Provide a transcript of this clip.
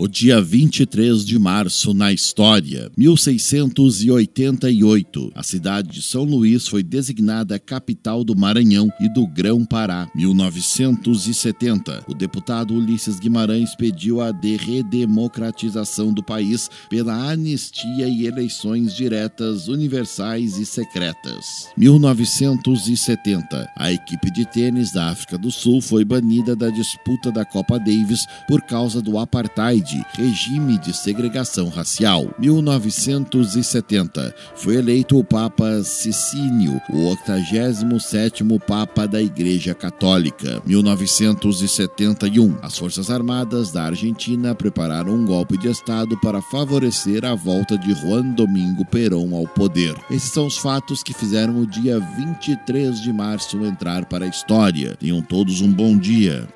O dia 23 de março na história, 1688, a cidade de São Luís foi designada capital do Maranhão e do Grão-Pará. 1970, o deputado Ulisses Guimarães pediu a redemocratização do país pela anistia e eleições diretas, universais e secretas. 1970, a equipe de tênis da África do Sul foi banida da disputa da Copa Davis por causa do apartheid regime de segregação racial. 1970 foi eleito o Papa Sicínio, o 87º Papa da Igreja Católica. 1971 as Forças Armadas da Argentina prepararam um golpe de Estado para favorecer a volta de Juan Domingo Perón ao poder. Esses são os fatos que fizeram o dia 23 de março entrar para a história. Tenham todos um bom dia.